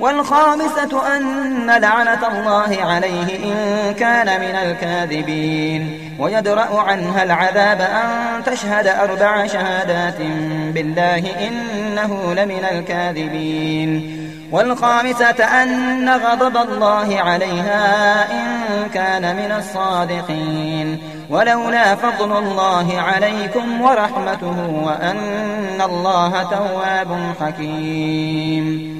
والخامسة أن لعنة الله عليه إن كان من الكاذبين ويدرأ عنها العذاب أن تشهد أربع شهادات بالله إنه لمن الكاذبين. والخامسة أن غضب الله عليها إن كان من الصادقين. ولولا فضل الله عليكم ورحمته وأن الله تواب حكيم.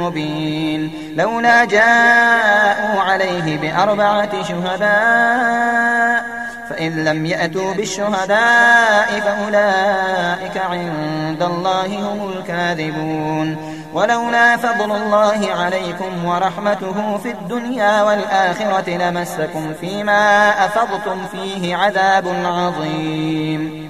مبين. لولا جاءوا عليه بأربعة شهداء فإن لم يأتوا بالشهداء فأولئك عند الله هم الكاذبون. ولولا فضل الله عليكم ورحمته في الدنيا والآخرة لمسكم فيما أفضتم فيه عذاب عظيم.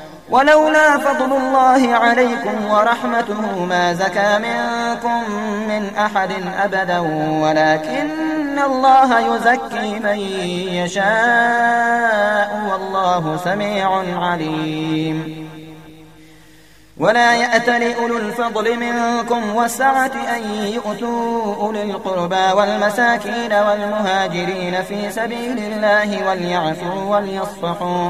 ولولا فضل الله عليكم ورحمته ما زكى منكم من أحد أبدا ولكن الله يزكي من يشاء والله سميع عليم. ولا يأتل أولو الفضل منكم والسعة أن يؤتوا أولي القربى والمساكين والمهاجرين في سبيل الله وليعفوا وليصفحوا.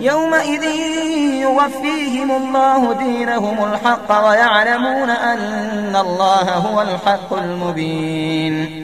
يومئذ يوفيهم الله دينهم الحق ويعلمون أن الله هو الحق المبين.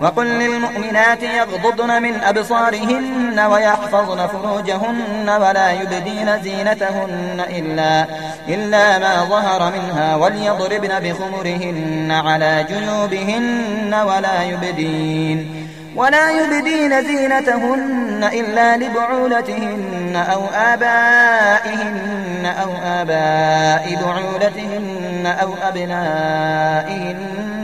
وقل للمؤمنات يغضضن من أبصارهن ويحفظن فروجهن ولا يبدين زينتهن إلا, إلا ما ظهر منها وليضربن بخمرهن على جنوبهن ولا يبدين ولا يبدين زينتهن إلا لبعولتهن أو آبائهن أو آباء بعولتهن أو أبنائهن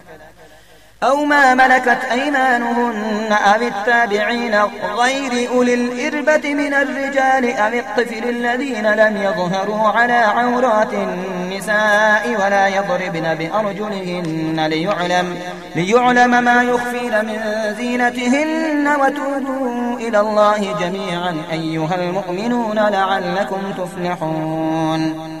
أو ما ملكت أيمانهن أو التابعين غير أولي الإربة من الرجال أو الطفل الذين لم يظهروا على عورات النساء ولا يضربن بأرجلهن ليعلم, ليعلم ما يخفين من زينتهن وتوبوا إلى الله جميعا أيها المؤمنون لعلكم تفلحون.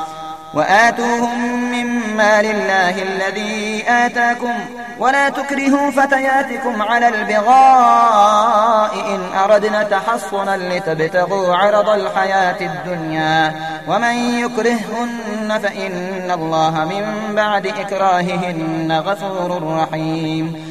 وآتوهم مما لله الذي آتاكم ولا تكرهوا فتياتكم على البغاء إن أردنا تحصنا لتبتغوا عرض الحياة الدنيا ومن يكرههن فإن الله من بعد إكراههن غفور رحيم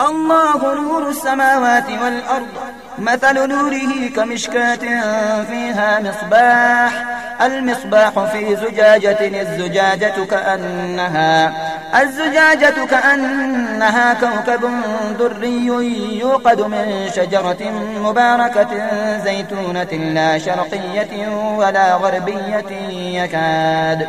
الله نور السماوات والأرض مثل نوره كمشكاة فيها مصباح المصباح في زجاجة الزجاجة كأنها الزجاجة كأنها كوكب دري يوقد من شجرة مباركة زيتونة لا شرقية ولا غربية يكاد.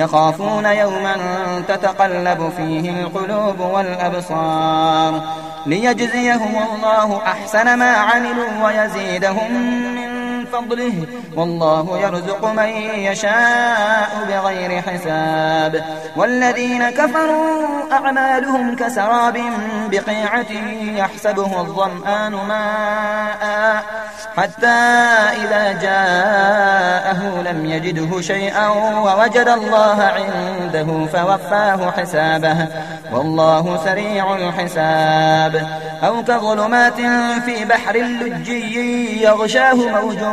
يخافون يوما تتقلب فيه القلوب والأبصار ليجزيهم الله أحسن ما عملوا ويزيدهم فضله. والله يرزق من يشاء بغير حساب. والذين كفروا أعمالهم كسراب بقيعة يحسبه الظمآن ماء. حتى إذا جاءه لم يجده شيئا ووجد الله عنده فوفاه حسابه. والله سريع الحساب. أو كظلمات في بحر لجي يغشاه موج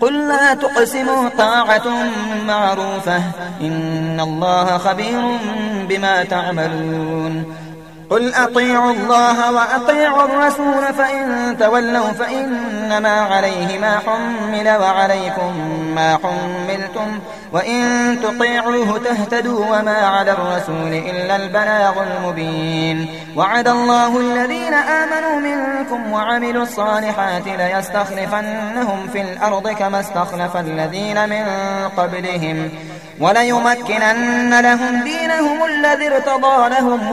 قل لا تقسموا طاعة معروفة إن الله خبير بما تعملون قل أطيعوا الله وأطيعوا الرسول فإن تولوا فإنما عليه ما حمل وعليكم ما حملتم وإن تطيعوه تهتدوا وما على الرسول إلا البلاغ المبين وعد الله الذين آمنوا منكم وعملوا الصالحات ليستخلفنهم في الأرض كما استخلف الذين من قبلهم وليمكنن لهم دينهم الذي ارتضى لهم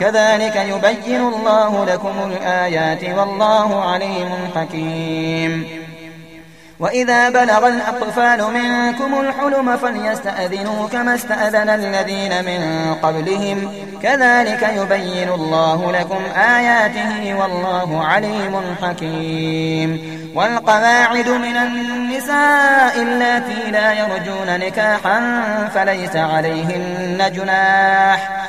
كذلك يبين الله لكم الآيات والله عليم حكيم. وإذا بلغ الأطفال منكم الحلم فليستأذنوا كما استأذن الذين من قبلهم. كذلك يبين الله لكم آياته والله عليم حكيم. والقواعد من النساء اللاتي لا يرجون نكاحا فليس عليهن جناح.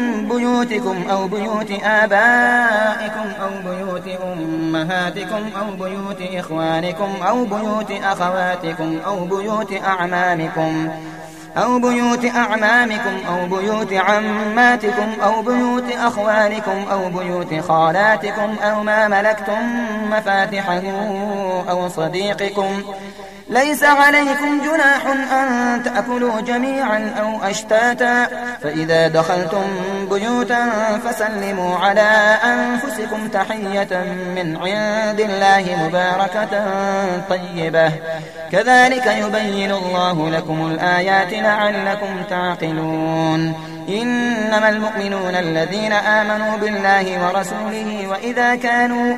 بيوتكم أو بيوت آبائكم أو بيوت أمهاتكم أو بيوت إخوانكم أو بيوت أخواتكم أو بيوت أعمامكم أو بيوت أعمامكم أو بيوت عماتكم أو بيوت أخوانكم أو بيوت خالاتكم أو ما ملكتم مفاتحه أو صديقكم ليس عليكم جناح أن تأكلوا جميعا أو أشتاتا. فإذا دخلتم بيوتا فسلموا على أنفسكم تحية من عند الله مباركة طيبة. كذلك يبين الله لكم الآيات لعلكم تعقلون. إنما المؤمنون الذين آمنوا بالله ورسوله وإذا كانوا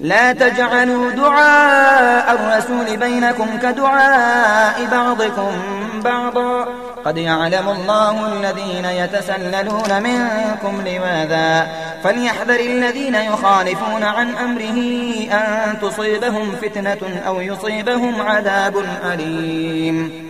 لا تجعلوا دعاء الرسول بينكم كدعاء بعضكم بعضا. قد يعلم الله الذين يتسللون منكم لماذا. فليحذر الذين يخالفون عن أمره أن تصيبهم فتنة أو يصيبهم عذاب أليم.